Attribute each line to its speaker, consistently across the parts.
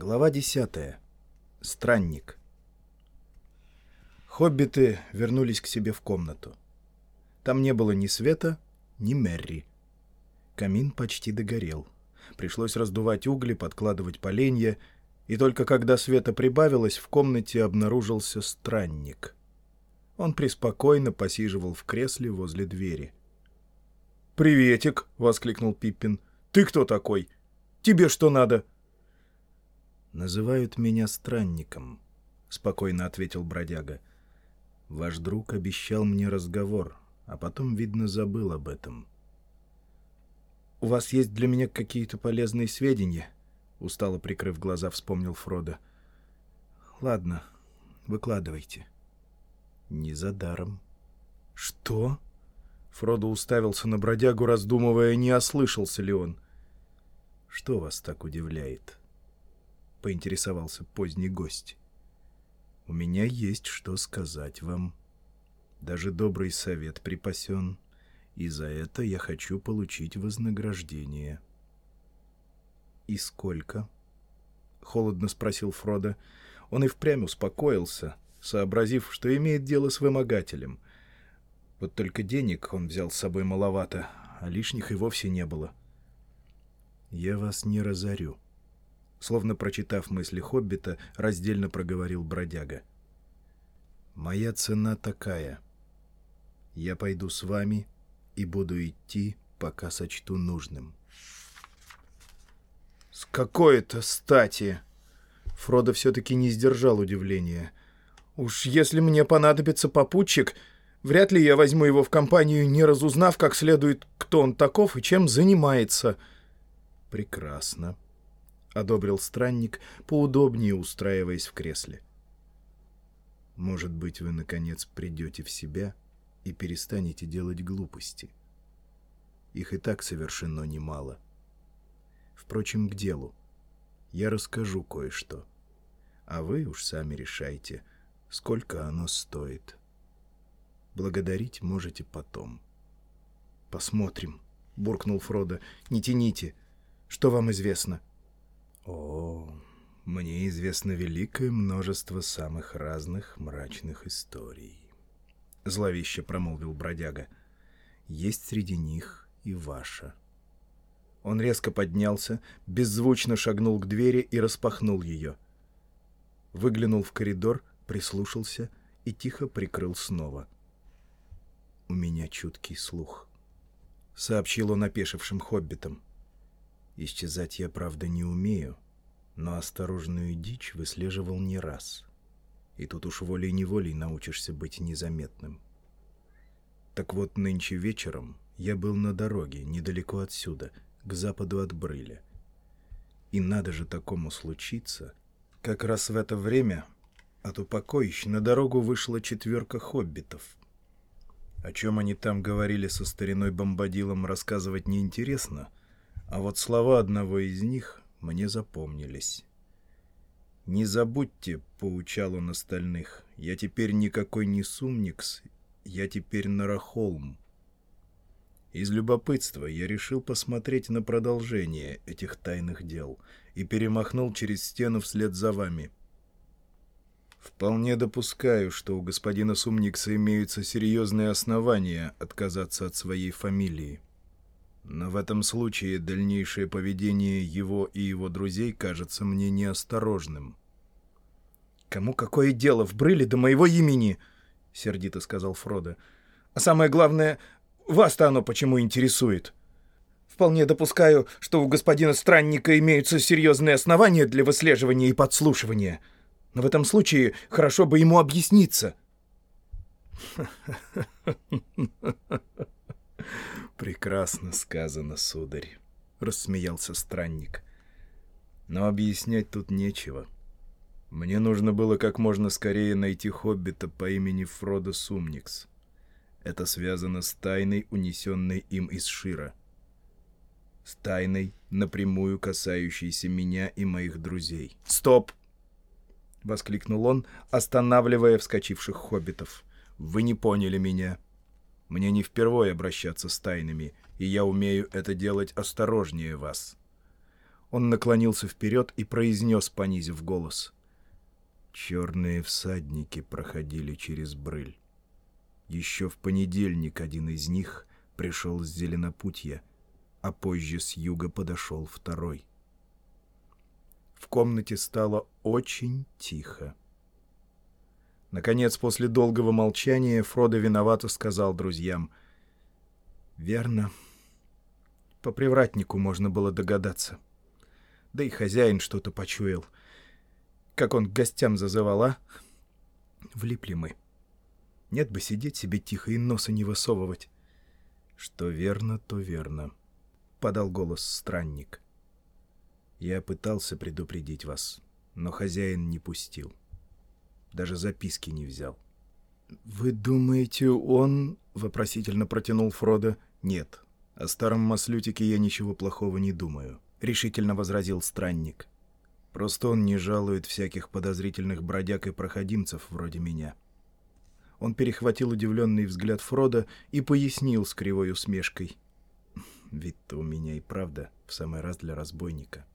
Speaker 1: Глава десятая. Странник. Хоббиты вернулись к себе в комнату. Там не было ни Света, ни Мерри. Камин почти догорел. Пришлось раздувать угли, подкладывать поленья, и только когда света прибавилось, в комнате обнаружился странник. Он преспокойно посиживал в кресле возле двери.
Speaker 2: «Приветик!» — воскликнул Пиппин. «Ты кто такой? Тебе что надо?»
Speaker 1: «Называют меня странником», — спокойно ответил бродяга. «Ваш друг обещал мне разговор, а потом, видно, забыл об этом».
Speaker 2: «У вас есть для меня какие-то полезные сведения?» — устало прикрыв глаза, вспомнил Фродо.
Speaker 1: «Ладно, выкладывайте». «Не за даром».
Speaker 2: «Что?» Фродо уставился на бродягу, раздумывая, не ослышался ли он.
Speaker 1: «Что вас так удивляет?» — поинтересовался поздний гость. «У меня есть что сказать вам. Даже добрый совет припасен, и за это я хочу получить вознаграждение». «И сколько?» — холодно спросил Фродо. Он и впрямь успокоился, сообразив, что имеет дело с вымогателем. Вот только денег он взял с собой маловато, а лишних и вовсе не было. «Я вас не разорю», Словно прочитав мысли Хоббита, раздельно проговорил бродяга. «Моя цена такая. Я пойду с вами и буду идти, пока сочту нужным».
Speaker 2: «С какой-то стати!» Фродо все-таки не сдержал удивления. «Уж если мне понадобится попутчик, вряд ли я возьму его в компанию, не разузнав как следует, кто он таков и чем занимается».
Speaker 1: «Прекрасно», — одобрил странник, поудобнее устраиваясь в кресле. «Может быть, вы, наконец, придете в себя и перестанете делать глупости. Их и так совершено немало. Впрочем, к делу. Я расскажу кое-что. А вы уж сами решайте, сколько оно стоит. Благодарить можете потом».
Speaker 2: «Посмотрим», — буркнул Фродо. «Не тяните. Что вам известно?»
Speaker 1: О, мне известно великое множество самых разных мрачных историй. Зловеще промолвил бродяга. Есть среди них и ваша.
Speaker 2: Он резко поднялся, беззвучно шагнул к двери и распахнул ее. Выглянул в коридор, прислушался и тихо прикрыл снова.
Speaker 1: «У меня чуткий слух», — сообщил он опешившим хоббитам. Исчезать я, правда, не умею, но осторожную дичь выслеживал не раз. И тут уж волей-неволей научишься быть незаметным. Так вот, нынче вечером я был на дороге, недалеко отсюда, к западу от Брыля. И надо же такому случиться. Как раз в это время от упокоищ на дорогу вышла четверка хоббитов. О чем они там говорили со стариной Бомбадилом, рассказывать неинтересно — а вот слова одного из них мне запомнились. «Не забудьте», — поучал он остальных, — «я теперь никакой не Сумникс, я теперь Нарахолм». Из любопытства я решил посмотреть на продолжение этих тайных дел и перемахнул через стену вслед за вами. Вполне допускаю, что у господина Сумникса имеются серьезные основания отказаться от своей фамилии. Но в этом случае дальнейшее поведение его и его друзей кажется мне неосторожным.
Speaker 2: «Кому какое дело в брыле до моего имени?» — сердито сказал Фродо. «А самое главное, вас-то оно почему интересует?» «Вполне допускаю, что у господина Странника имеются серьезные основания для выслеживания и подслушивания. Но в этом случае хорошо бы ему объясниться».
Speaker 1: «Прекрасно сказано, сударь», — рассмеялся странник. «Но объяснять тут нечего. Мне нужно было как можно скорее найти хоббита по имени Фродо Сумникс. Это связано с тайной, унесенной им из Шира. С тайной, напрямую касающейся меня и моих друзей».
Speaker 2: «Стоп!» — воскликнул он, останавливая вскочивших хоббитов. «Вы не поняли меня». Мне не впервой обращаться с тайнами, и я умею это делать осторожнее вас.
Speaker 1: Он наклонился вперед и произнес, понизив голос. «Черные всадники проходили через брыль. Еще в понедельник один из них пришел с Зеленопутья, а позже с юга подошел второй. В комнате стало очень тихо. Наконец, после долгого молчания, Фродо виновато сказал друзьям. «Верно. По привратнику можно было догадаться. Да и хозяин что-то почуял. Как он к гостям зазывал, а? Влипли мы. Нет бы сидеть себе тихо и носа не высовывать». «Что верно, то верно», — подал голос странник. «Я пытался предупредить вас, но хозяин не пустил. Даже записки не взял». «Вы думаете, он...» — вопросительно протянул Фродо. «Нет, о старом маслютике я ничего плохого не думаю», — решительно возразил странник. «Просто он не жалует всяких подозрительных бродяг и проходимцев вроде меня». Он перехватил удивленный взгляд Фрода и пояснил с кривой усмешкой. «Вид-то у меня и правда в самый раз для разбойника.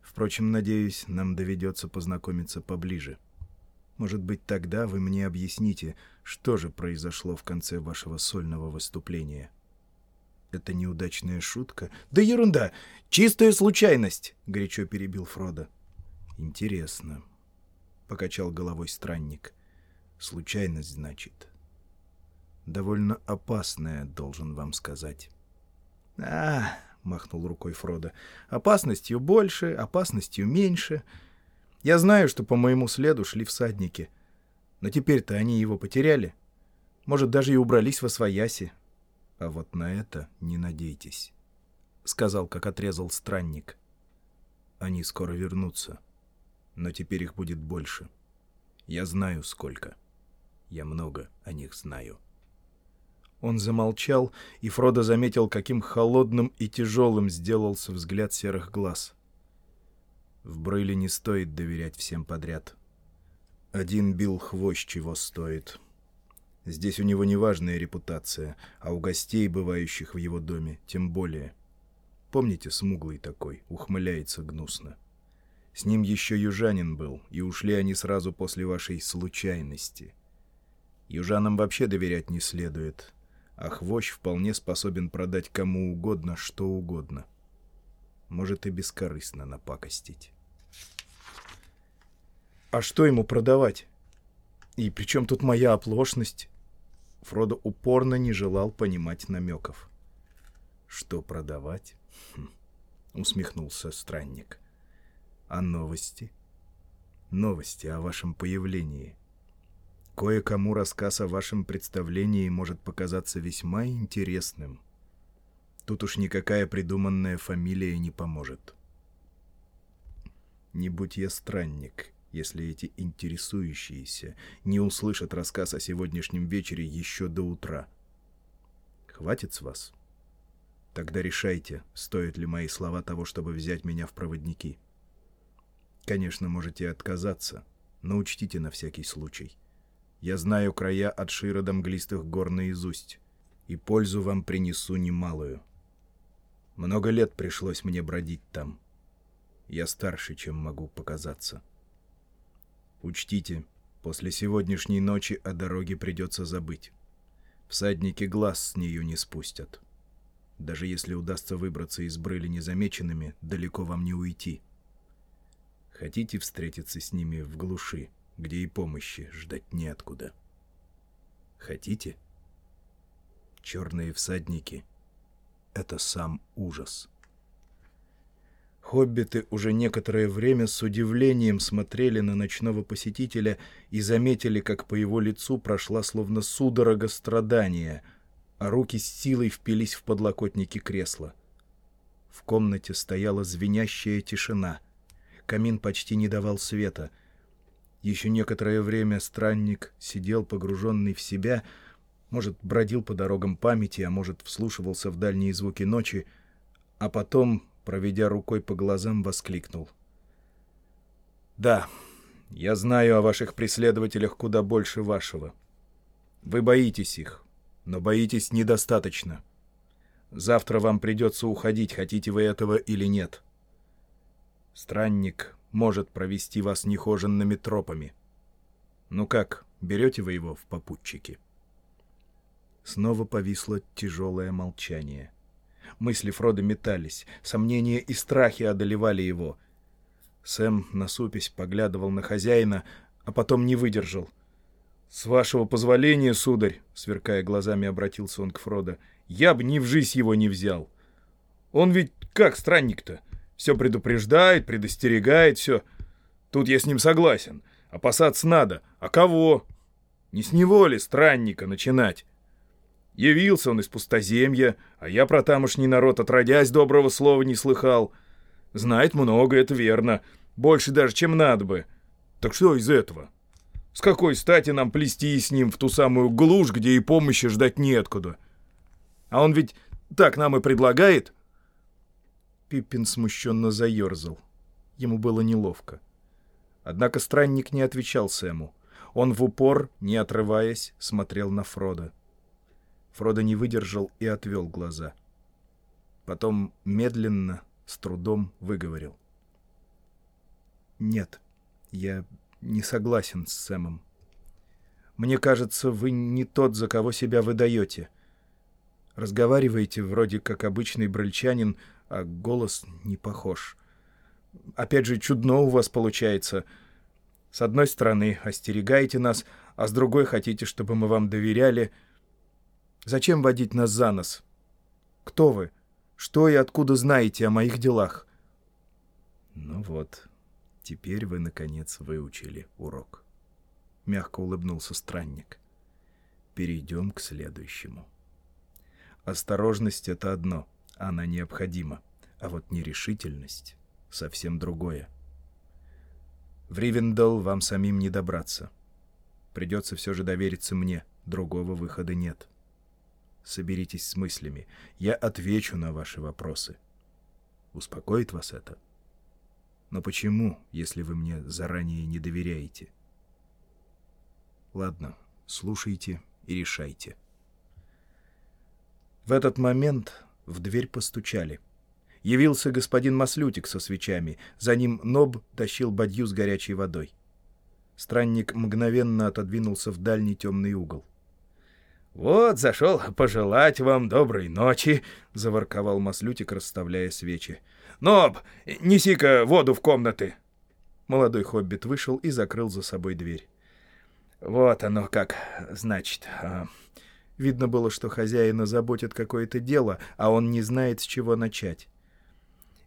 Speaker 1: Впрочем, надеюсь, нам доведется познакомиться поближе. Может быть, тогда вы мне объясните, что же произошло в конце вашего сольного выступления». «Это неудачная шутка?» «Да ерунда! Чистая случайность!» — горячо перебил Фродо. «Интересно», — покачал головой странник. Случайность, значит. Довольно опасная, должен вам сказать. А, махнул рукой Фродо. Опасностью больше, опасностью меньше. Я знаю, что по моему следу шли всадники. Но теперь-то они его потеряли. Может, даже и убрались во свояси. А вот на это не надейтесь, — сказал, как отрезал странник. Они скоро вернутся, но теперь их будет больше. Я знаю, сколько. Я много о них знаю». Он замолчал, и Фродо заметил, каким холодным и тяжелым сделался взгляд серых глаз. В Брейле не стоит доверять всем подряд. Один бил хвощ чего стоит. Здесь у него неважная репутация, а у гостей, бывающих в его доме, тем более. Помните, смуглый такой, ухмыляется гнусно. С ним еще южанин был, и ушли они сразу после вашей случайности — Южанам вообще доверять не следует, а хвощ вполне способен продать кому угодно что угодно. Может и бескорыстно напакостить.
Speaker 2: «А что ему продавать? И при чем тут моя оплошность?» Фродо упорно не желал понимать намеков.
Speaker 1: «Что продавать?» хм, — усмехнулся странник. «А новости?» «Новости о вашем появлении. Кое-кому рассказ о вашем представлении может показаться весьма интересным. Тут уж никакая придуманная фамилия не поможет. Не будь я странник, если эти интересующиеся не услышат рассказ о сегодняшнем вечере еще до утра. Хватит с вас? Тогда решайте, стоят ли мои слова того, чтобы взять меня в проводники. Конечно, можете отказаться, но учтите на всякий случай. Я знаю края от Шира до мглистых гор наизусть, и пользу вам принесу немалую. Много лет пришлось мне бродить там. Я старше, чем могу показаться. Учтите, после сегодняшней ночи о дороге придется забыть. Всадники глаз с нее не спустят. Даже если удастся выбраться из брыли незамеченными, далеко вам не уйти. Хотите встретиться с ними в глуши? — где и помощи ждать неоткуда. Хотите? Черные всадники — это сам ужас. Хоббиты уже некоторое время с удивлением смотрели на ночного посетителя и заметили, как по его лицу прошла словно судорога страдания, а руки с силой впились в подлокотники кресла. В комнате стояла звенящая тишина. Камин почти не давал света — еще некоторое время странник сидел погруженный в себя, может, бродил по дорогам памяти, а может, вслушивался в дальние звуки ночи, а потом, проведя рукой по глазам, воскликнул. «Да, я знаю о ваших преследователях куда больше вашего. Вы боитесь их, но боитесь недостаточно. Завтра вам придется уходить, хотите вы этого или нет. Странник может провести вас нехоженными тропами. Ну как, берете вы его в попутчики?» Снова повисло тяжелое молчание. Мысли Фрода метались, сомнения и страхи одолевали его. Сэм, насупясь, поглядывал на хозяина, а потом не выдержал. «С вашего позволения, сударь», — сверкая глазами, обратился он к Фродо, — «я бы ни в жизнь его не взял. Он ведь как странник-то? Все предупреждает, предостерегает, все. Тут я с ним согласен. Опасаться надо. А кого? Не с него ли, странника, начинать? Явился он из пустоземья, а я про тамошний народ отродясь доброго слова не слыхал. Знает много, это верно. Больше даже, чем надо бы. Так что из этого? С какой стати нам плести с ним в ту самую глушь, где и помощи ждать неоткуда? А он ведь так нам и предлагает.
Speaker 2: Пиппин смущенно заерзал. Ему было неловко. Однако странник не отвечал Сэму. Он в упор, не отрываясь, смотрел на Фрода. Фродо не выдержал и отвел глаза. Потом медленно, с трудом выговорил. «Нет, я не согласен с Сэмом. Мне кажется, вы не тот, за кого себя выдаете. Разговариваете вроде как обычный брыльчанин, а голос не похож. Опять же, чудно у вас получается. С одной стороны, остерегаете нас, а с другой хотите, чтобы мы вам доверяли. Зачем водить нас за нос? Кто вы? Что и откуда знаете о моих делах?
Speaker 1: Ну вот, теперь вы, наконец, выучили урок. Мягко улыбнулся странник. Перейдем к следующему. Осторожность — это одно, она необходима, а вот нерешительность — совсем другое. В Ривендал вам самим не добраться. Придется все же довериться мне, другого выхода нет. Соберитесь с мыслями, я отвечу на ваши вопросы. Успокоит вас это? Но почему, если вы мне заранее не доверяете? Ладно, слушайте и решайте. В этот момент в дверь постучали. Явился господин Маслютик со свечами. За ним Ноб тащил бадью с горячей водой. Странник мгновенно отодвинулся в дальний темный угол.
Speaker 2: «Вот, зашел пожелать вам доброй ночи», — заворковал Маслютик, расставляя свечи. «Ноб, неси-ка воду в комнаты».
Speaker 1: Молодой хоббит вышел и закрыл за собой дверь.
Speaker 2: «Вот оно как, значит...» а,
Speaker 1: Видно было, что хозяина заботит какое-то дело, а он не знает, с чего начать.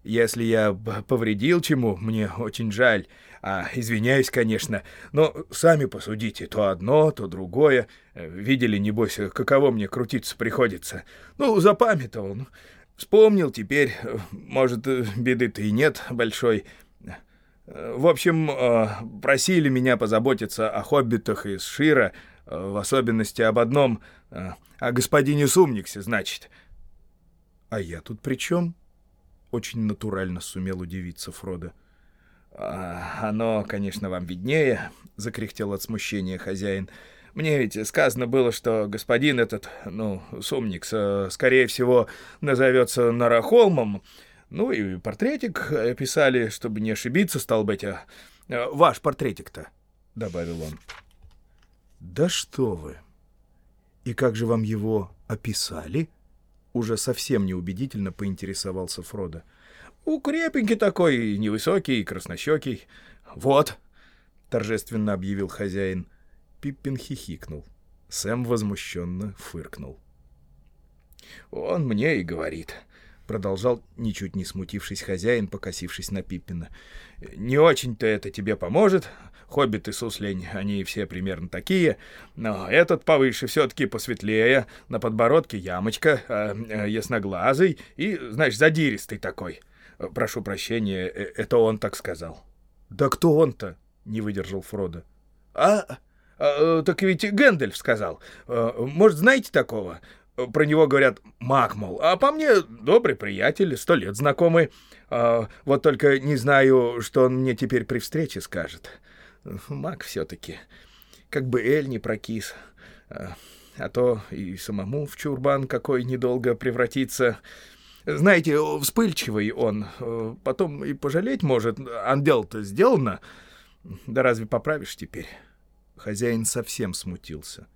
Speaker 2: Если я повредил чему, мне очень жаль. А, извиняюсь, конечно, но сами посудите, то одно, то другое. Видели, небось, каково мне крутиться приходится. Ну, запамятовал. Ну, вспомнил теперь, может, беды-то и нет большой. В общем, просили меня позаботиться о хоббитах из Шира, в особенности об одном, э, о господине Сумниксе, значит.
Speaker 1: А я тут при чем? Очень натурально сумел удивиться Фродо.
Speaker 2: А, «Оно, конечно, вам виднее», — закряхтел от смущения хозяин. «Мне ведь сказано было, что господин этот, ну, Сумникс, э, скорее всего, назовется Нарахолмом. Ну и портретик писали, чтобы не ошибиться, стал быть, а... ваш портретик-то», — добавил он.
Speaker 1: «Да что вы! И как же вам его описали?» Уже совсем неубедительно поинтересовался Фродо.
Speaker 2: «У крепенький такой, невысокий, краснощекий. Вот!» — торжественно объявил хозяин.
Speaker 1: Пиппин хихикнул. Сэм возмущенно фыркнул.
Speaker 2: «Он мне и говорит», — продолжал, ничуть не смутившись хозяин, покосившись на Пиппина. «Не очень-то это тебе поможет, Хоббиты, суслень, они все примерно такие, но этот повыше все-таки посветлее, на подбородке ямочка, э, э, ясноглазый и, знаешь, задиристый такой. Прошу прощения, э, это он так сказал.
Speaker 1: «Да кто он-то?» — не выдержал Фродо.
Speaker 2: «А, а так ведь Гэндальф сказал. Может, знаете такого?» Про него говорят «маг», мол, а по мне добрый приятель, сто лет знакомый. А, вот только не знаю, что он мне теперь при встрече скажет. Маг все-таки. Как бы Эль не прокис. А, а то и самому в чурбан какой недолго превратиться. Знаете, вспыльчивый он. Э, потом и пожалеть может. А дело-то сделано. Да разве поправишь теперь?»
Speaker 1: Хозяин совсем смутился.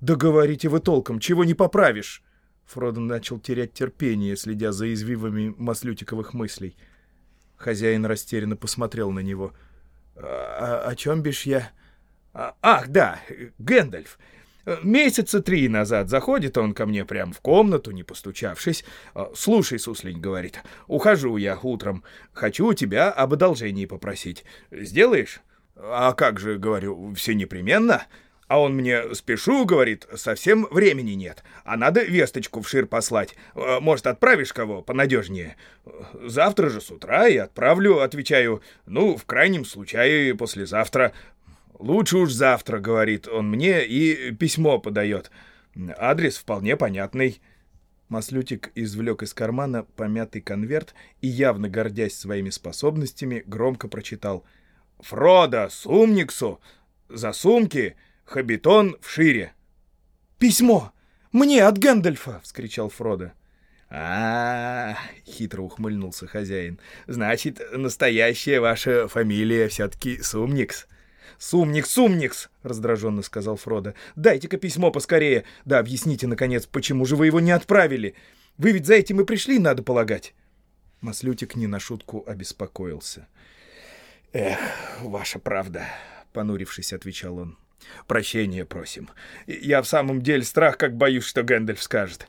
Speaker 2: «Да говорите вы толком, чего не поправишь?» Фродо начал терять терпение, следя за извивами маслютиковых мыслей. Хозяин растерянно посмотрел на него. «А, «О чем бишь я?» а, «Ах, да, Гэндальф. Месяца три назад заходит он ко мне прямо в комнату, не постучавшись. «Слушай, суслень, — говорит, — ухожу я утром. Хочу тебя об одолжении попросить. Сделаешь?» «А как же, — говорю, — все непременно?» А он мне, спешу, говорит, совсем времени нет, а надо весточку в Шир послать. Э, может, отправишь кого понадежнее? Завтра же с утра и отправлю, отвечаю. Ну, в крайнем случае, послезавтра. Лучше уж завтра, говорит он мне, и письмо подает. Адрес вполне понятный.
Speaker 1: Маслютик извлек из кармана помятый конверт и, явно гордясь своими способностями, громко прочитал.
Speaker 2: «Фродо, сумниксу! За сумки!» Хабитон в шире.
Speaker 3: «Письмо! Мне от Гэндальфа!» — вскричал Фродо.
Speaker 2: а, -а, -а хитро ухмыльнулся хозяин. «Значит, настоящая ваша фамилия все-таки Сумникс?»
Speaker 3: «Сумникс, Сумникс!» — раздраженно сказал Фродо. «Дайте-ка письмо поскорее. Да объясните, наконец, почему же вы его не отправили? Вы ведь за этим и пришли, надо полагать».
Speaker 1: Маслютик не на шутку обеспокоился.
Speaker 2: «Эх, ваша правда», — понурившись, отвечал он. Прощения просим. Я в самом деле страх, как боюсь, что Гэндальф скажет.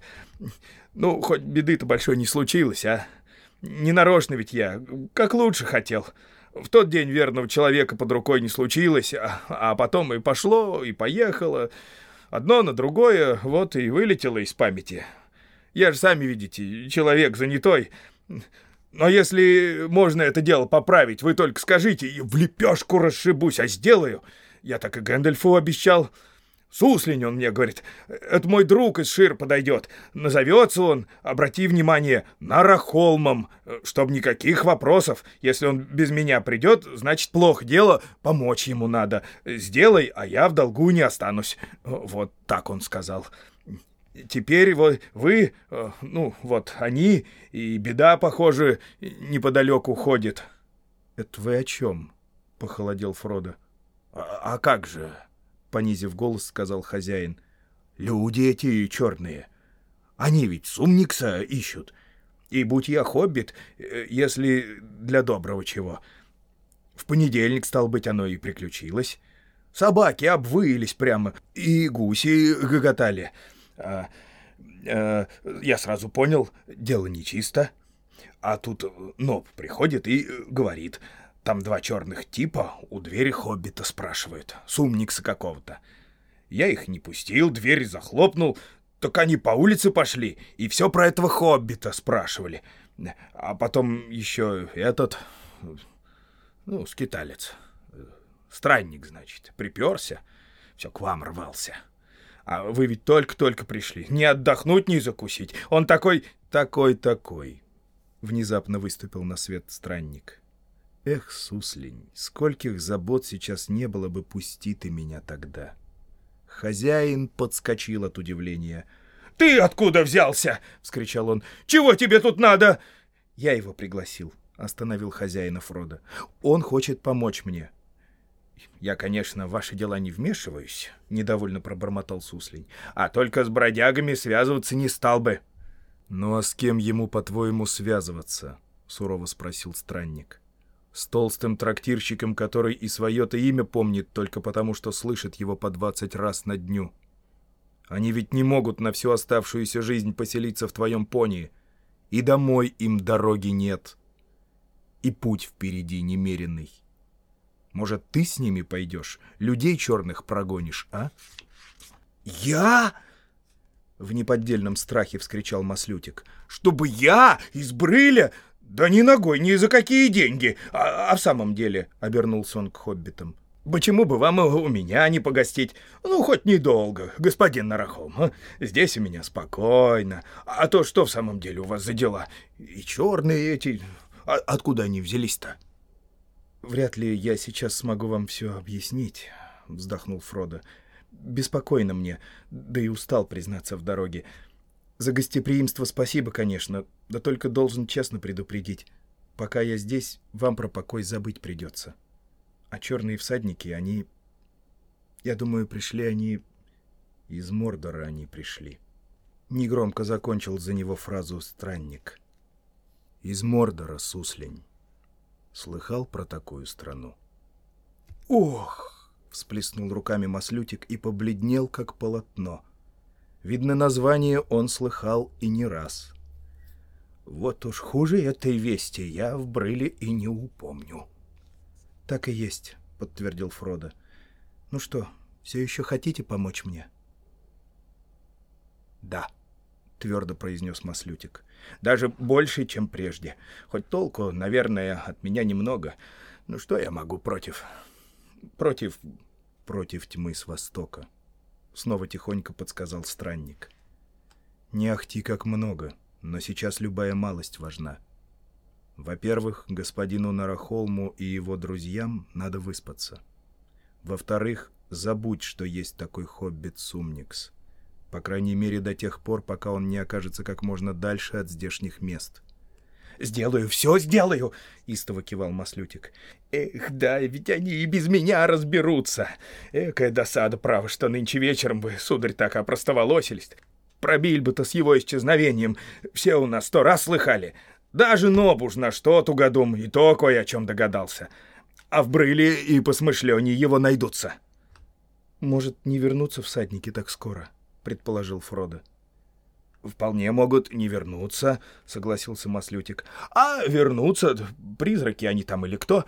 Speaker 2: Ну, хоть беды-то большой не случилось, а? Не нарочно ведь я, как лучше хотел. В тот день верного человека под рукой не случилось, а, а потом и пошло, и поехало. Одно на другое, вот и вылетело из памяти. Я же, сами видите, человек занятой. Но если можно это дело поправить, вы только скажите, и в лепешку расшибусь, а сделаю — я так и Гэндальфу обещал. Суслень, он мне говорит, это мой друг из Шир подойдет. Назовется он, обрати внимание, Нарахолмом, чтоб никаких вопросов. Если он без меня придет, значит, плохо дело, помочь ему надо. Сделай, а я в долгу не останусь. Вот так он сказал. Теперь вы, вы ну, вот они, и беда, похоже, неподалеку ходит.
Speaker 1: — Это вы о чем? — похолодел Фродо.
Speaker 2: — а, «А как же?» — понизив голос, сказал хозяин. «Люди эти черные. Они ведь сумникса ищут. И будь я хоббит, э, если для доброго чего. В понедельник, стал быть, оно и приключилось. Собаки обвылись прямо, и гуси гоготали. А, а, я сразу понял, дело нечисто. А тут Ноб приходит и говорит — там два черных типа у двери хоббита спрашивают, сумникса какого-то. Я их не пустил, дверь захлопнул, только они по улице пошли и все про этого хоббита спрашивали. А потом еще этот, ну, скиталец, странник, значит, приперся, все к вам рвался. А вы ведь только-только пришли, не отдохнуть, не закусить. Он такой, такой-такой.
Speaker 1: Внезапно выступил на свет странник. Эх, суслень, скольких забот сейчас не было бы, пусти ты меня тогда. Хозяин подскочил от удивления.
Speaker 2: «Ты откуда взялся?» — вскричал он. «Чего тебе тут надо?»
Speaker 1: «Я его пригласил», — остановил хозяина Фрода. «Он хочет помочь мне».
Speaker 2: «Я, конечно, в ваши дела не вмешиваюсь», — недовольно пробормотал Суслень. «А только с бродягами связываться не стал бы».
Speaker 1: «Ну а с кем ему, по-твоему, связываться?» — сурово спросил странник. С толстым трактирщиком, который и свое-то имя помнит только потому, что слышит его по двадцать раз на дню. Они ведь не могут на всю оставшуюся жизнь поселиться в твоем пони, и домой им дороги нет, и путь впереди немеренный. Может, ты с ними пойдешь, людей черных прогонишь, а?
Speaker 2: «Я?» — в неподдельном страхе вскричал Маслютик. «Чтобы я из Брыля «Да ни ногой, ни за какие деньги! А, а в самом деле...» — обернулся он к хоббитам. «Почему бы вам у меня не погостить? Ну, хоть недолго, господин Нарахом. А? Здесь у меня спокойно. А то что в самом деле у вас за дела? И черные эти... А откуда они взялись-то?»
Speaker 1: «Вряд ли я сейчас смогу вам все объяснить», — вздохнул Фродо. «Беспокойно мне, да и устал признаться в дороге.
Speaker 2: За гостеприимство спасибо, конечно, да только должен честно предупредить. Пока я здесь, вам про покой забыть придется. А черные всадники, они... Я думаю, пришли они... Из Мордора они пришли. Негромко закончил за него фразу «странник». Из Мордора, суслень. Слыхал про такую страну? «Ох!» — всплеснул руками Маслютик и побледнел, как полотно. Видно, название он слыхал и не раз. «Вот уж хуже этой вести я в Брыле и не упомню». «Так и есть», — подтвердил Фродо. «Ну что, все еще хотите помочь мне?» «Да», — твердо произнес Маслютик. «Даже больше, чем прежде. Хоть толку, наверное, от меня немного. Ну что я могу против? Против... против тьмы с востока». Снова тихонько подсказал странник. «Не ахти как много, но сейчас любая малость важна. Во-первых, господину Нарахолму и его друзьям надо выспаться. Во-вторых, забудь, что есть такой хоббит Сумникс. По крайней мере, до тех пор, пока он не окажется как можно дальше от здешних мест. «Сделаю, все сделаю!» — истово кивал Маслютик. «Эх, да, ведь они и без меня разберутся. Экая досада, право, что нынче вечером бы, сударь, так опростоволосились. Про Бильбо-то с его исчезновением все у нас сто раз слыхали. Даже Нобуж на что тугодум и то кое о чем догадался. А в Брыле и посмышленней его найдутся». «Может, не вернуться всадники так скоро?» — предположил Фродо. «Вполне могут не вернуться», — согласился Маслютик. «А вернуться, призраки они там или кто,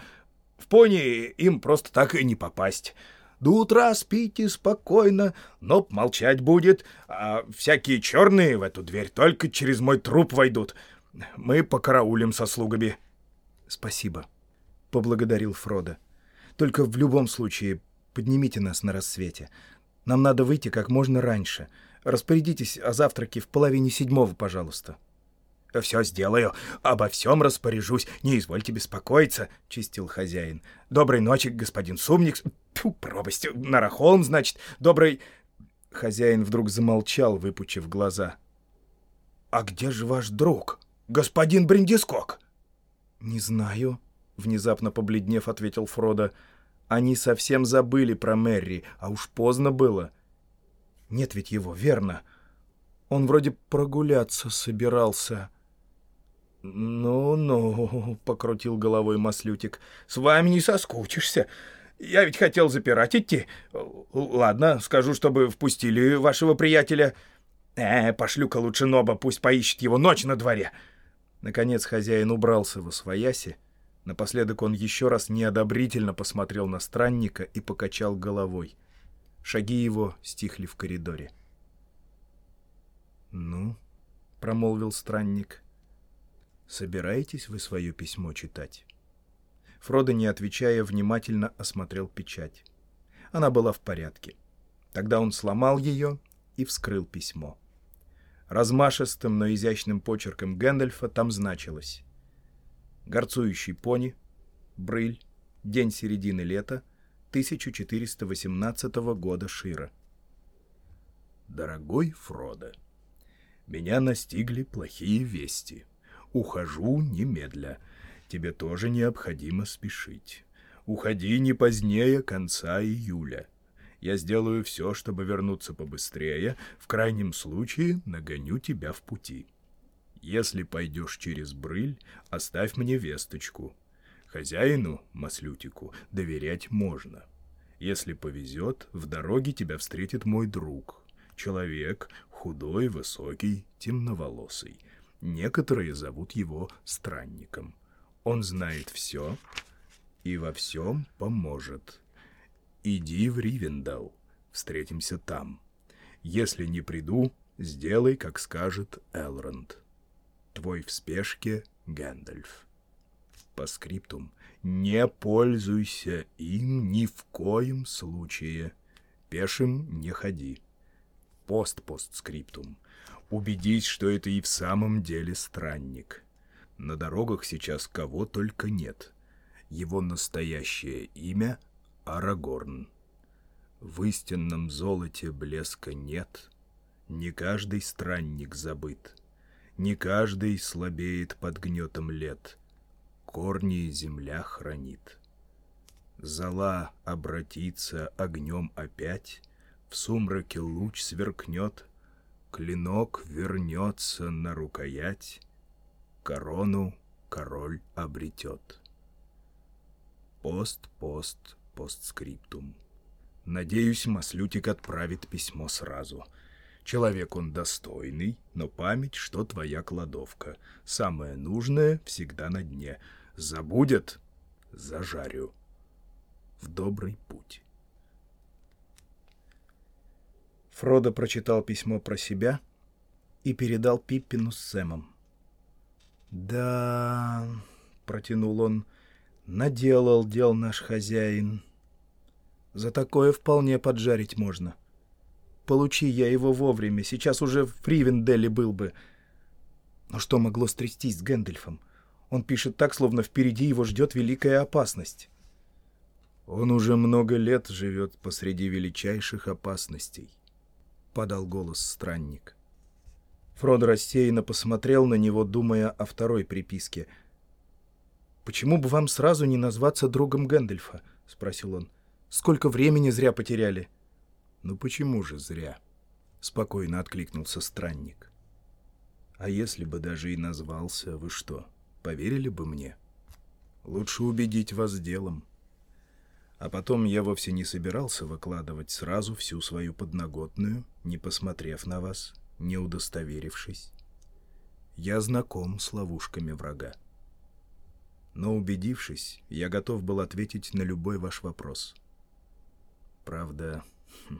Speaker 2: в пони им просто так и не попасть. До утра спите спокойно, но молчать будет, а всякие черные в эту дверь только через мой труп войдут. Мы покараулим со слугами». «Спасибо», — поблагодарил Фродо. «Только в любом случае поднимите нас на рассвете. Нам надо выйти как можно раньше». Распорядитесь о завтраке в половине седьмого, пожалуйста». «Все сделаю, обо всем распоряжусь, не извольте беспокоиться», — чистил хозяин. «Доброй ночи, господин Сумникс. Фу, пропасть, Нарахолм, значит, добрый...» Хозяин вдруг замолчал, выпучив глаза. «А где же ваш друг, господин Бриндискок?» «Не знаю», — внезапно побледнев, ответил Фродо. «Они совсем забыли про Мэри, а уж поздно было». Нет ведь его, верно? Он вроде прогуляться собирался. «Ну-ну», — покрутил головой Маслютик, — «с вами не соскучишься. Я ведь хотел запирать идти. Ладно, скажу, чтобы впустили вашего приятеля. Э, пошлю-ка лучше Ноба, пусть поищет его ночь на дворе». Наконец хозяин убрался в освояси. Напоследок он еще раз неодобрительно посмотрел на странника и покачал головой. Шаги его стихли в коридоре. «Ну?» — промолвил странник. «Собираетесь вы свое письмо читать?» Фродо, не отвечая, внимательно осмотрел печать. Она была в порядке. Тогда он сломал ее и вскрыл письмо. Размашистым, но изящным почерком Гэндальфа там значилось «Горцующий пони», «Брыль», «День середины лета», 1418 года Шира. Дорогой Фродо, меня настигли плохие вести. Ухожу немедля. Тебе тоже необходимо спешить. Уходи не позднее конца июля. Я сделаю все, чтобы вернуться побыстрее. В крайнем случае нагоню тебя в пути. Если пойдешь через брыль, оставь мне весточку. Хозяину, Маслютику, доверять можно. Если повезет, в дороге тебя встретит мой друг. Человек худой, высокий, темноволосый. Некоторые зовут его странником. Он знает все и во всем поможет. Иди в Ривендал, встретимся там. Если не приду, сделай, как скажет Элронд. Твой в спешке Гэндальф по скриптум. Не пользуйся им ни в коем случае. Пешим не ходи. Пост-постскриптум. Убедись, что это и в самом деле странник. На дорогах сейчас кого только нет. Его настоящее имя — Арагорн. В истинном золоте блеска нет,
Speaker 1: Не каждый странник забыт, не каждый слабеет под гнетом лет. Корни земля хранит. Зала обратится огнем опять, В сумраке луч сверкнет, Клинок вернется на рукоять, Корону король обретет. Пост, пост, постскриптум. Надеюсь, Маслютик отправит письмо сразу. Человек он достойный, но память, что твоя кладовка. Самое нужное всегда на дне. Забудет — зажарю. В добрый путь.
Speaker 2: Фродо прочитал письмо про себя и передал Пиппину с Сэмом. «Да...» — протянул он. «Наделал дел наш хозяин. За такое вполне поджарить можно. Получи я его вовремя, сейчас уже в Ривенделе был бы. Но что могло стрястись с Гэндальфом? Он пишет так, словно впереди его ждет великая опасность».
Speaker 1: «Он уже много лет живет посреди величайших опасностей», — подал голос странник.
Speaker 2: Фродо рассеянно посмотрел на него, думая о второй приписке. «Почему бы вам сразу не назваться другом Гэндальфа?» — спросил он. «Сколько времени зря потеряли?»
Speaker 1: «Ну почему же зря?» — спокойно откликнулся странник. «А если бы даже и назвался, вы что, поверили бы мне? Лучше убедить вас делом». А потом я вовсе не собирался выкладывать сразу всю свою подноготную, не посмотрев на вас, не удостоверившись. Я знаком с ловушками врага. Но убедившись, я готов был ответить на любой ваш вопрос. Правда, хм,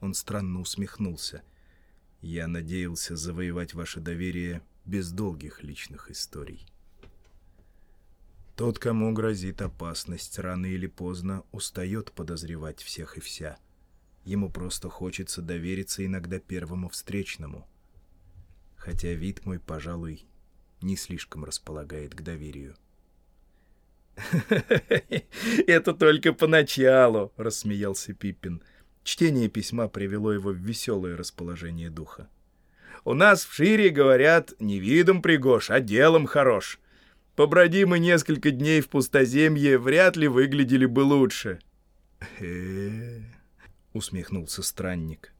Speaker 1: он странно усмехнулся. Я надеялся завоевать ваше доверие без долгих личных историй. Тот, кому грозит опасность, рано или поздно устает подозревать всех и вся. Ему просто хочется довериться иногда первому встречному. Хотя вид мой, пожалуй, не слишком располагает к доверию.
Speaker 2: «Это только поначалу», — рассмеялся Пиппин. Чтение письма привело его в веселое расположение духа. «У нас в Шире говорят, не видом пригож, а делом хорош. Поброди мы несколько дней в пустоземье, вряд ли выглядели бы лучше.
Speaker 1: Э, усмехнулся странник.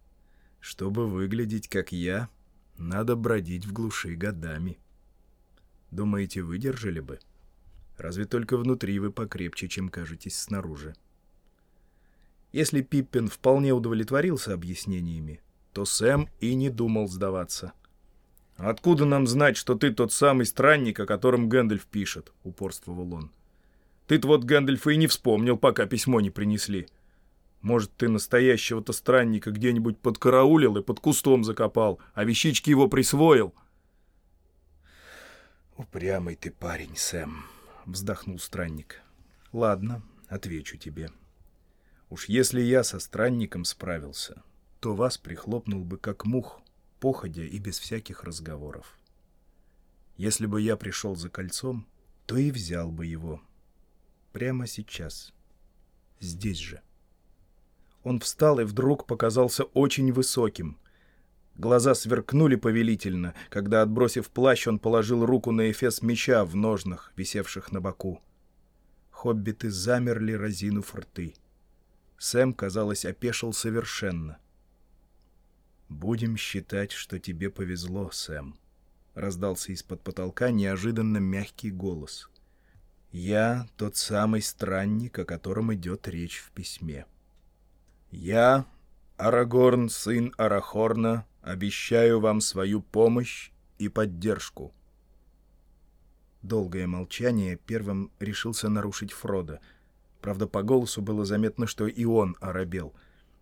Speaker 1: Чтобы выглядеть как я, надо бродить в глуши годами. Думаете, выдержали бы? Разве только внутри вы покрепче, чем кажетесь снаружи. Если Пиппин вполне удовлетворился объяснениями, то Сэм и не думал сдаваться.
Speaker 2: «Откуда нам знать, что ты тот самый странник, о котором Гэндальф пишет?» — упорствовал он. «Ты-то вот Гэндальфа и не вспомнил, пока письмо не принесли. Может, ты настоящего-то странника где-нибудь подкараулил и под кустом закопал, а вещички его присвоил?»
Speaker 1: «Упрямый ты парень, Сэм», — вздохнул странник. «Ладно, отвечу тебе. Уж если я со странником справился, то вас прихлопнул бы как мух» походя и без всяких разговоров. Если бы я пришел за кольцом, то и взял бы его. Прямо сейчас. Здесь же.
Speaker 2: Он встал и вдруг показался очень высоким. Глаза сверкнули повелительно, когда, отбросив плащ, он положил руку на эфес меча в ножнах, висевших на боку. Хоббиты замерли, разинув рты. Сэм, казалось, опешил совершенно —
Speaker 1: «Будем считать, что тебе повезло, Сэм», — раздался из-под потолка неожиданно мягкий голос. «Я тот самый странник, о котором идет речь в письме. Я, Арагорн, сын Арахорна, обещаю вам свою помощь и поддержку».
Speaker 2: Долгое молчание первым решился нарушить Фродо. Правда, по голосу было заметно, что и он оробел.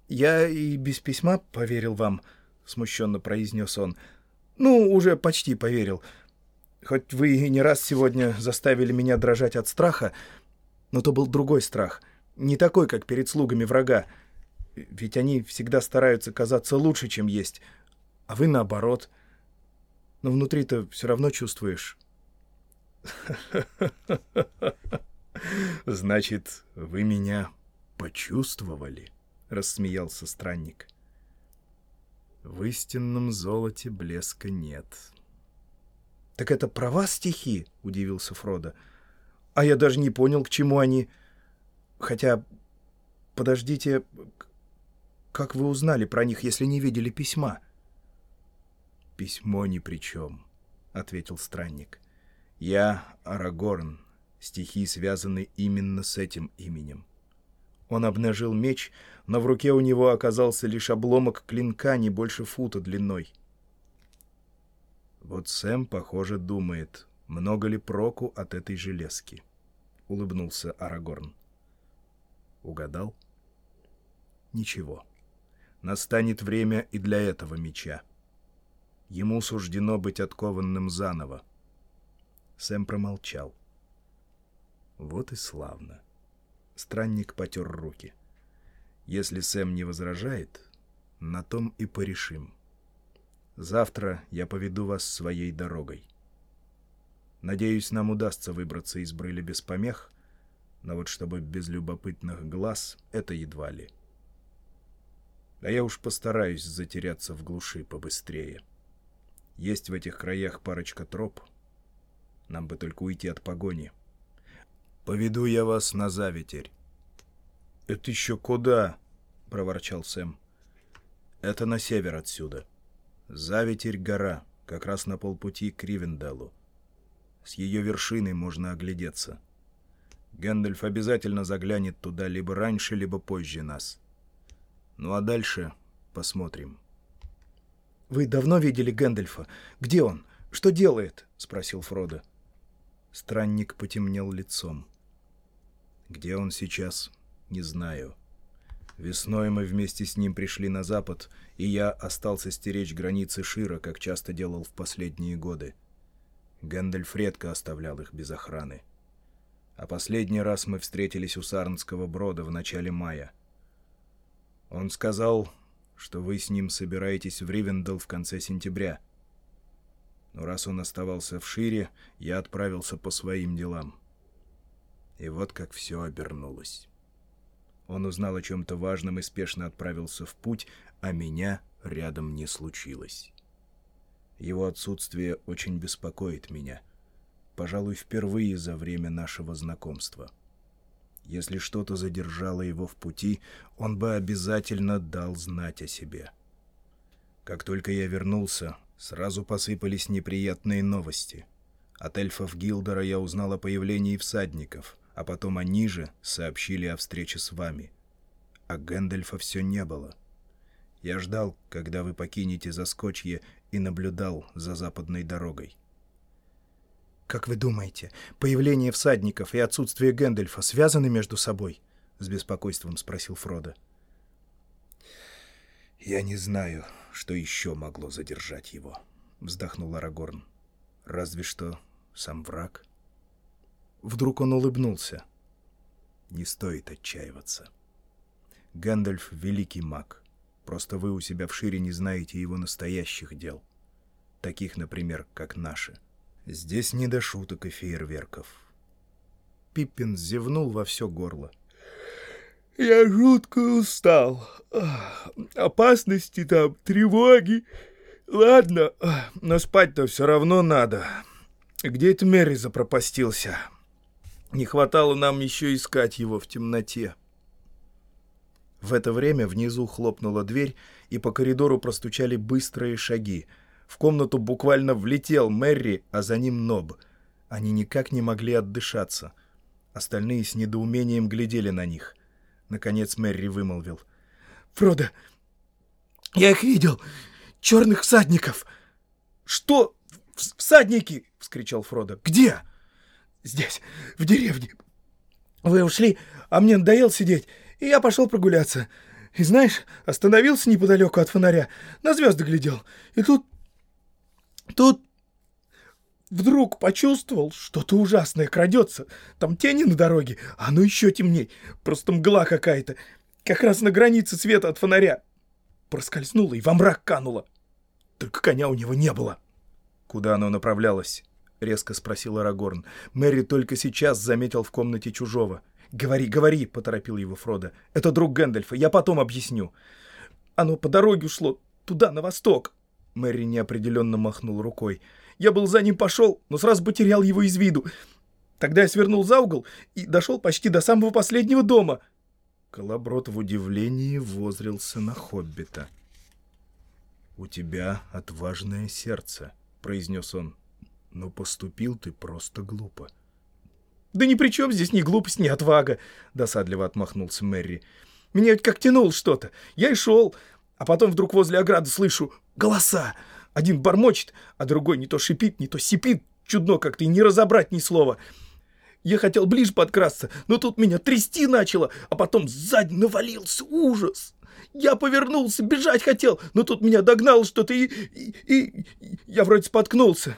Speaker 2: «Я и без письма поверил вам», смущенно произнес он. «Ну, уже почти поверил. Хоть вы и не раз сегодня заставили меня дрожать от страха, но то был другой страх, не такой, как перед слугами врага. Ведь они всегда стараются казаться лучше, чем есть, а вы наоборот. Но внутри-то все равно чувствуешь».
Speaker 1: «Значит, вы меня почувствовали?» — рассмеялся странник. — В истинном золоте блеска нет.
Speaker 2: «Так это про вас стихи?» — удивился Фродо. «А я даже не понял, к чему они... Хотя... Подождите... Как вы узнали про них, если не видели письма?»
Speaker 1: «Письмо ни при чем», — ответил странник. «Я Арагорн. Стихи связаны именно с этим именем».
Speaker 2: Он обнажил меч, но в руке у него оказался лишь обломок клинка не больше фута длиной.
Speaker 1: «Вот Сэм, похоже, думает, много ли проку от этой железки?» — улыбнулся Арагорн. «Угадал?» «Ничего. Настанет время и для этого меча. Ему суждено быть откованным заново. Сэм промолчал. Вот и славно. Странник потер руки. Если Сэм не возражает, на том и порешим. Завтра я поведу вас своей дорогой. Надеюсь, нам удастся выбраться из брыли без помех, но вот чтобы без любопытных глаз, это едва ли. А я уж постараюсь затеряться в глуши побыстрее. Есть в этих краях парочка троп. Нам бы только уйти от погони. Поведу я вас на Заветерь. — Это еще куда? — проворчал Сэм. — Это на север отсюда. Заветерь — гора, как раз на полпути к Ривенделу. С ее вершины можно оглядеться. Гэндальф обязательно заглянет туда либо раньше, либо позже нас. Ну а дальше посмотрим.
Speaker 2: — «Вы давно видели Гэндальфа? Где он? Что делает?» — спросил Фродо.
Speaker 1: Странник потемнел лицом. «Где он сейчас? Не знаю. Весной мы вместе с ним пришли на запад, и я остался стеречь границы Шира, как часто делал в последние годы. Гэндальф редко оставлял их без охраны. А последний раз мы встретились у Сарнского брода в начале мая. Он сказал, что вы с ним собираетесь в Ривендел в конце сентября. Но раз он оставался в Шире, я отправился по своим делам. И вот как все обернулось. Он узнал о чем-то важном и спешно отправился в путь, а меня рядом не случилось. Его отсутствие очень беспокоит меня. Пожалуй, впервые за время нашего знакомства. — если что-то задержало его в пути, он бы обязательно дал знать о себе. Как только я вернулся, сразу посыпались неприятные новости. От эльфов Гилдера я узнал о появлении всадников, а потом они же сообщили о встрече с вами. А Гэндальфа все не было. Я ждал, когда вы покинете Заскочье, и наблюдал за западной дорогой.
Speaker 2: «Как вы думаете, появление всадников и отсутствие Гэндальфа связаны между собой?» — с беспокойством спросил Фродо.
Speaker 1: «Я не знаю, что еще могло задержать его», — вздохнул Арагорн. «Разве что сам враг».
Speaker 2: Вдруг он улыбнулся.
Speaker 1: «Не стоит отчаиваться. Гэндальф — великий маг. Просто вы у себя в шире не знаете его настоящих дел. Таких, например, как наши». Здесь не до шуток и фейерверков. Пиппин зевнул во все горло.
Speaker 3: «Я жутко устал. Опасности там, тревоги. Ладно, но спать-то все равно надо. Где это Мэри запропастился? Не хватало нам еще искать его в темноте».
Speaker 2: В это время внизу хлопнула дверь, и по коридору простучали быстрые шаги — в комнату буквально влетел Мэри, а за ним Ноб. Они никак не могли отдышаться. Остальные с недоумением глядели на них. Наконец Мэри вымолвил.
Speaker 3: «Фродо, я их видел! Черных всадников!» «Что? Всадники!» — вскричал Фродо. «Где?» «Здесь, в деревне. Вы ушли, а мне надоело сидеть, и я пошел прогуляться. И знаешь, остановился неподалеку от фонаря, на звезды глядел, и тут Тут вдруг почувствовал, что-то ужасное крадется. Там тени на дороге, а оно еще темней. Просто мгла какая-то. Как раз на границе света от фонаря. Проскользнула и во мрак канула. Только коня у него не было.
Speaker 2: Куда оно направлялось? — резко спросил Арагорн. Мэри только сейчас заметил в комнате чужого. «Говори, говори!» — поторопил его Фродо. «Это друг Гэндальфа, я потом объясню. Оно по дороге ушло
Speaker 3: туда, на восток. Мэри неопределенно махнул рукой. Я был за ним пошел, но сразу потерял его из виду. Тогда я свернул за угол и дошел почти до самого последнего дома.
Speaker 1: Колоброд в удивлении возрился на хоббита. «У тебя отважное сердце», — произнес он. «Но поступил ты просто глупо».
Speaker 3: «Да ни при чем здесь ни глупость, ни отвага», — досадливо отмахнулся Мэри. «Меня ведь как тянуло что-то. Я и шел, а потом вдруг возле ограды слышу голоса. Один бормочет, а другой не то шипит, не то сипит. Чудно как-то и не разобрать ни слова». Я хотел ближе подкрасться, но тут меня трясти начало, а потом сзади навалился ужас. Я повернулся, бежать хотел, но тут меня догнал что-то и, и, и... Я вроде споткнулся.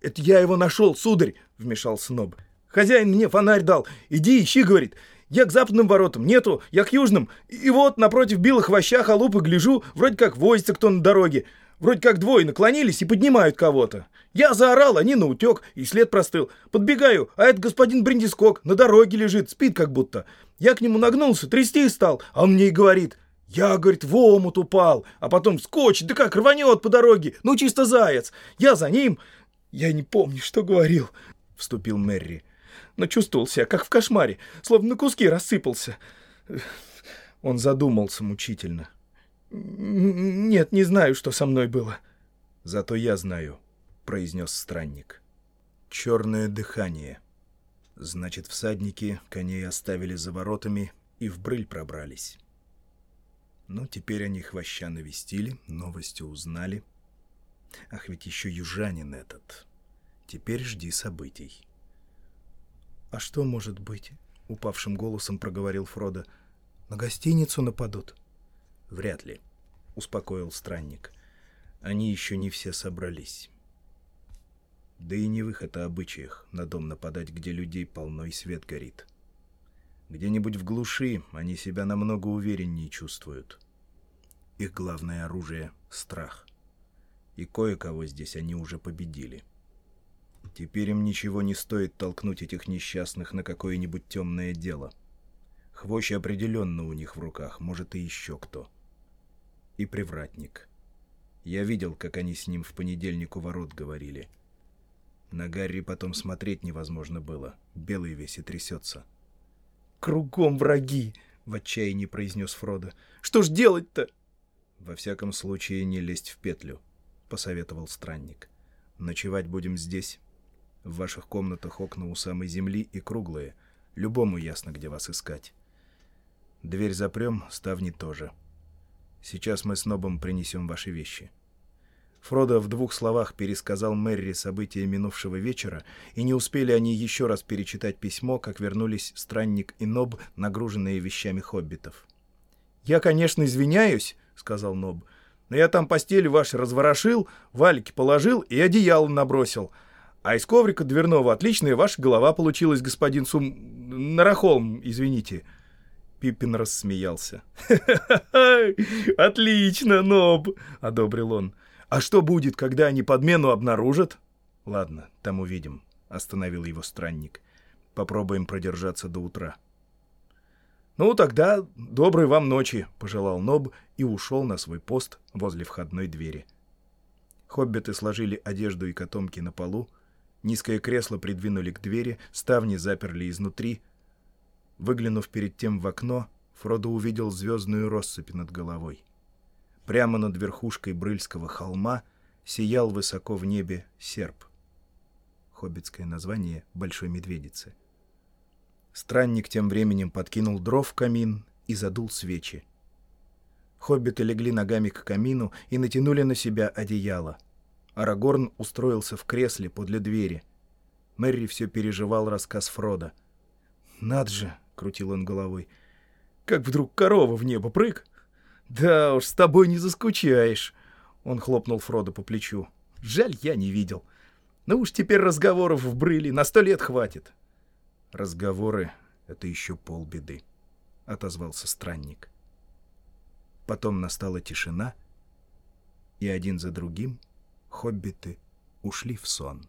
Speaker 3: «Это я его нашел, сударь», — вмешался Ноб. «Хозяин мне фонарь дал. Иди ищи, — говорит. Я к западным воротам, нету, я к южным. И вот напротив белых хвоща халупы гляжу, вроде как возится кто на дороге. Вроде как двое наклонились и поднимают кого-то. Я заорал, они наутек, и след простыл. Подбегаю, а это господин Бриндискок на дороге лежит, спит как будто. Я к нему нагнулся, трясти стал, а он мне и говорит. Я, говорит, в омут упал, а потом скочит, да как рванет по дороге, ну чисто заяц. Я за ним... Я не помню, что говорил, — вступил Мэри. Но чувствовал себя, как в кошмаре, словно на куски рассыпался. Он задумался мучительно. «Нет, не знаю, что со мной было».
Speaker 1: «Зато я знаю», — произнес странник. «Черное дыхание. Значит, всадники коней оставили за воротами и в брыль пробрались». Ну, теперь они хвоща навестили, новости узнали. Ах, ведь еще южанин этот. Теперь жди событий.
Speaker 3: — А что может быть? — упавшим голосом проговорил Фродо. — На гостиницу нападут?
Speaker 1: — Вряд ли, — успокоил странник. Они еще не все собрались. Да и не в их это обычаях на дом нападать, где людей полно и свет горит. — где-нибудь в глуши они себя намного увереннее чувствуют. Их главное оружие — страх. И кое-кого здесь они уже победили. Теперь им ничего не стоит толкнуть этих несчастных на какое-нибудь темное дело. Хвощ определенно у них в руках, может и еще кто. И привратник. Я видел, как они с ним в понедельник у ворот говорили. На Гарри потом смотреть невозможно было. Белый весь и трясется.
Speaker 3: — кругом враги!» — в отчаянии произнес Фродо. «Что ж делать-то?»
Speaker 1: «Во всяком случае, не лезть в петлю», — посоветовал странник. «Ночевать будем здесь. В ваших комнатах окна у самой земли и круглые. Любому ясно, где вас искать. Дверь запрем, ставни тоже. Сейчас мы с Нобом принесем ваши вещи». Фродо в двух словах пересказал Мэри события минувшего вечера, и не успели они еще раз перечитать письмо, как вернулись странник и Ноб, нагруженные вещами хоббитов.
Speaker 3: «Я, конечно, извиняюсь», — сказал Ноб, — «но я там постель ваш разворошил, валики положил и одеяло набросил. А из коврика дверного отличная ваша голова получилась, господин Сум... Нарахолм, извините». Пиппин рассмеялся. «Отлично, Ноб!» — одобрил он. А что будет, когда они подмену обнаружат?
Speaker 1: Ладно, там увидим, остановил его странник. Попробуем продержаться до утра.
Speaker 3: Ну, тогда доброй вам ночи, пожелал Ноб и ушел на свой пост возле входной двери.
Speaker 1: Хоббиты сложили одежду и котомки на полу, низкое кресло придвинули к двери, ставни заперли изнутри. Выглянув перед тем в окно, Фродо увидел звездную россыпь над головой. Прямо над верхушкой Брыльского холма сиял высоко в небе серп. Хоббитское название Большой Медведицы. Странник тем временем подкинул дров в камин и задул свечи. Хоббиты легли ногами к камину и натянули на себя одеяло. Арагорн устроился в кресле подле двери. Мэри все переживал рассказ Фрода.
Speaker 3: «Над же!» — крутил он головой. «Как вдруг корова в небо прыг!» «Да уж, с тобой не заскучаешь», — он хлопнул Фродо по плечу. «Жаль, я не видел. Ну уж теперь разговоров в брыли на сто лет хватит».
Speaker 1: «Разговоры — это еще полбеды», — отозвался странник. Потом настала тишина, и один за другим хоббиты ушли в сон.